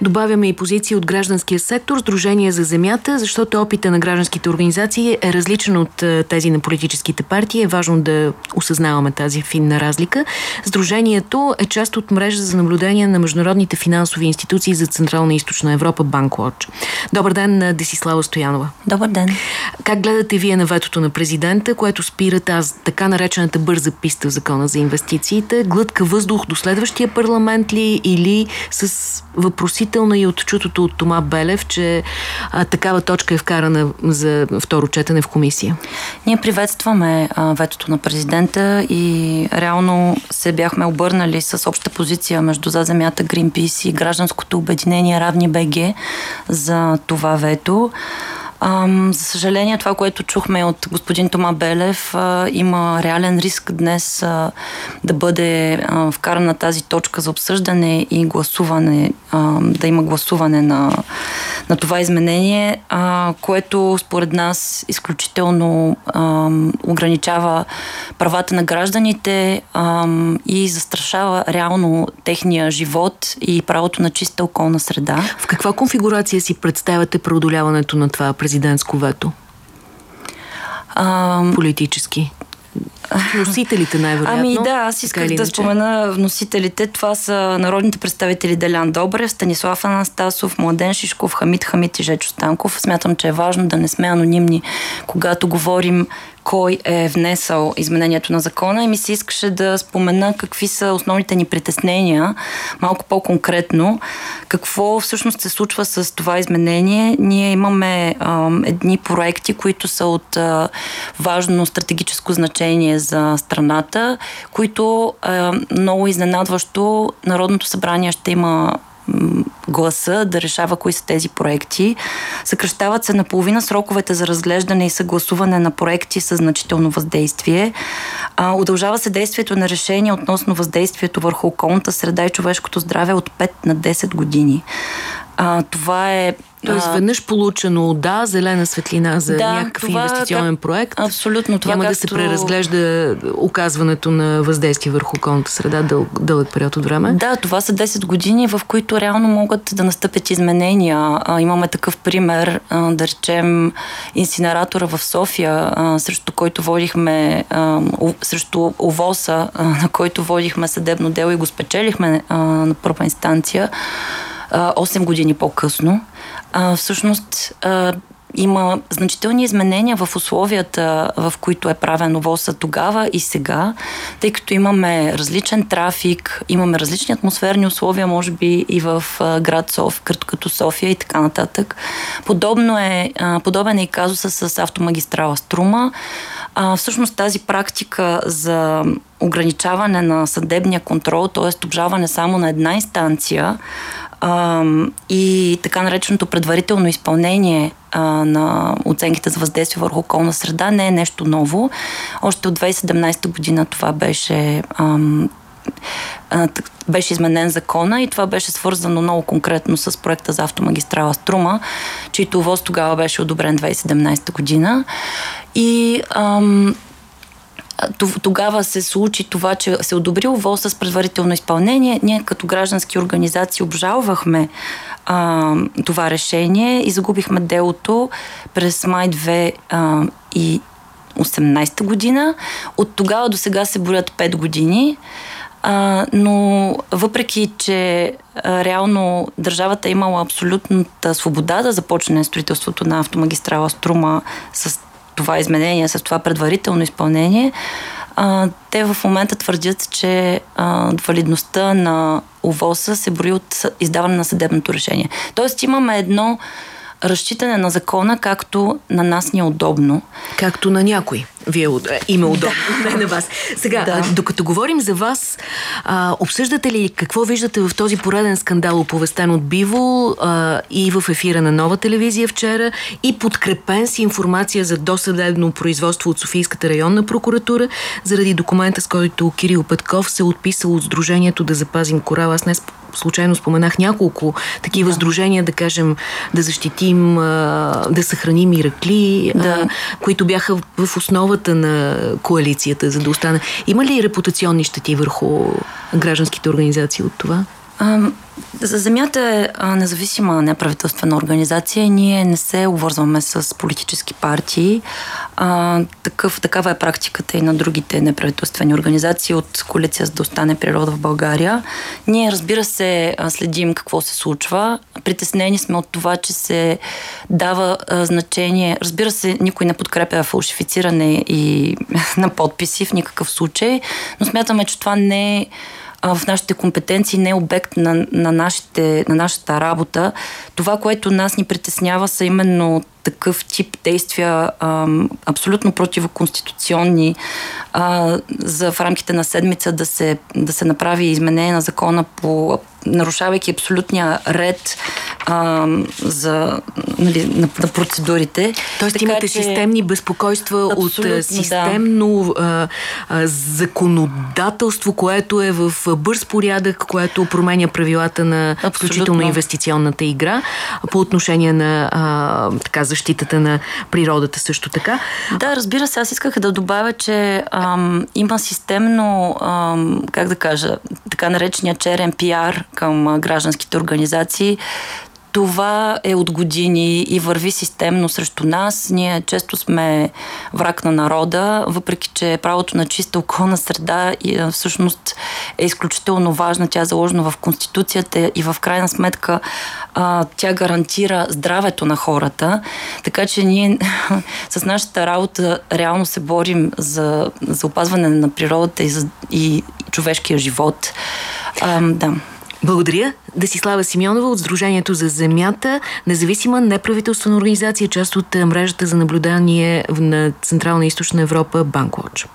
Добавяме и позиция от гражданския сектор, Сдружение за земята, защото опита на гражданските организации е различен от е, тези на политическите партии. Е важно да осъзнаваме тази финна разлика. Сдружението е част от мрежа за наблюдение на международните финансови институции за Централна и Източна Европа Банклодж. Добър ден на Десислава Стоянова. Добър ден. Как гледате вие на ветото на президента, което спира тази така наречената бърза писта в закона за инвестициите? Глътка въздух до следващия парламент ли или с въпросителна и от чутото от Тома Белев, че а, такава точка е вкарана за второ четене в комисия? Ние приветстваме а, ветото на президента и реално се бяхме обърнали с обща позиция между За земята, Greenpeace и гражданското обединение Равни БГ за това вето. За съжаление, това, което чухме от господин Тома Белев, има реален риск днес да бъде вкарана тази точка за обсъждане и гласуване, а, да има гласуване на, на това изменение, а, което според нас изключително а, ограничава правата на гражданите а, и застрашава реално техния живот и правото на чиста околна среда. В каква конфигурация си представяте преодоляването на това президентско вето? А, Политически. Вносителите най-вероятно. Ами да, аз исках да спомена вносителите. Това са народните представители Делян Добрев, Станислав Анастасов, Младен Шишков, Хамид Хамид и Жечо Станков. Смятам, че е важно да не сме анонимни, когато говорим кой е внесъл изменението на закона и ми се искаше да спомена какви са основните ни притеснения, малко по-конкретно. Какво всъщност се случва с това изменение? Ние имаме а, едни проекти, които са от а, важно стратегическо значение за страната, които а, много изненадващо Народното събрание ще има гласа да решава кои са тези проекти. Съкръщават се наполовина сроковете за разглеждане и съгласуване на проекти с значително въздействие. А, удължава се действието на решение относно въздействието върху околната среда и човешкото здраве от 5 на 10 години. А, това е Тоест, веднъж получено да, зелена светлина за да, някакъв това, инвестиционен проект. Абсолютно. Това, няма както... да се преразглежда оказването на въздействие върху околната среда дъл, дълъг период от време. Да, това са 10 години, в които реално могат да настъпят изменения. А, имаме такъв пример, а, да речем, инсинератора в София, а, срещу който водихме, а, срещу ОВОСа, а, на който водихме съдебно дело и го спечелихме а, на първа инстанция. 8 години по-късно. Всъщност има значителни изменения в условията, в които е правен ОВОСа тогава и сега, тъй като имаме различен трафик, имаме различни атмосферни условия, може би и в град София, като София и така нататък. Подобно е, подобен е и казуса с автомагистрала Струма. Всъщност тази практика за ограничаване на съдебния контрол, т.е. обжаване само на една инстанция, а, и така нареченото предварително изпълнение а, на оценките за въздействие върху околна среда не е нещо ново. Още от 2017 година това беше ам, беше изменен закона и това беше свързано много конкретно с проекта за автомагистрала Струма, чийто ВОЗ тогава беше одобрен 2017 година. И ам, тогава се случи това, че се одобри ОВО с предварително изпълнение. Ние като граждански организации обжалвахме а, това решение и загубихме делото през май 2 а, и 18 година. От тогава до сега се борят 5 години. А, но въпреки, че а, реално държавата е имала абсолютната свобода да започне строителството на автомагистрала Струма с това изменение, с това предварително изпълнение, а, те в момента твърдят, че а, валидността на ОВОСа се брои от издаване на съдебното решение. Тоест имаме едно разчитане на закона, както на нас ни е удобно. Както на някой. Вие има удобно, да. не на вас. Сега, да. докато говорим за вас, а, обсъждате ли какво виждате в този пореден скандал, оповестен от Биво а, и в ефира на нова телевизия вчера и подкрепен с информация за досъдебно производство от Софийската районна прокуратура заради документа, с който Кирил Петков се отписал от Сдружението да запазим корал. Аз не случайно споменах няколко такива да. сдружения, да кажем, да защитим, да съхраним Иракли, да. които бяха в основата на коалицията, за да остане. Има ли репутационни щети върху гражданските организации от това? Земята е независима неправителствена организация. Ние не се обвързваме с политически партии. А, такъв, такава е практиката и на другите неправителствени организации от коалиция за да остане природа в България. Ние, разбира се, следим какво се случва. Притеснени сме от това, че се дава а, значение. Разбира се, никой не подкрепя фалшифициране и на подписи в никакъв случай, но смятаме, че това не е в нашите компетенции не е обект на, на, нашите, на нашата работа. Това, което нас ни притеснява, са именно такъв тип действия а, абсолютно противоконституционни а, за в рамките на седмица да се, да се направи изменение на закона по нарушавайки абсолютния ред а, за, нали, на, на процедурите. Тоест така, имате че... системни безпокойства от системно да. а, а, законодателство, което е в бърз порядък, което променя правилата на Абсолютно. включително инвестиционната игра по отношение на а, така, защитата на природата също така. Да, разбира се, аз исках да добавя, че ам, има системно, ам, как да кажа, така наречения черен пиар към гражданските организации това е от години и върви системно срещу нас. Ние често сме враг на народа, въпреки че правото на чиста околна среда всъщност е изключително важна. Тя е заложена в Конституцията и в крайна сметка тя гарантира здравето на хората. Така че ние с нашата работа реално се борим за, за опазване на природата и, за, и човешкия живот. А, да. Благодаря. Десислава Симеонова от Сдружението за земята, независима неправителствена организация, част от мрежата за наблюдание на Централна и Източна Европа Банквотч.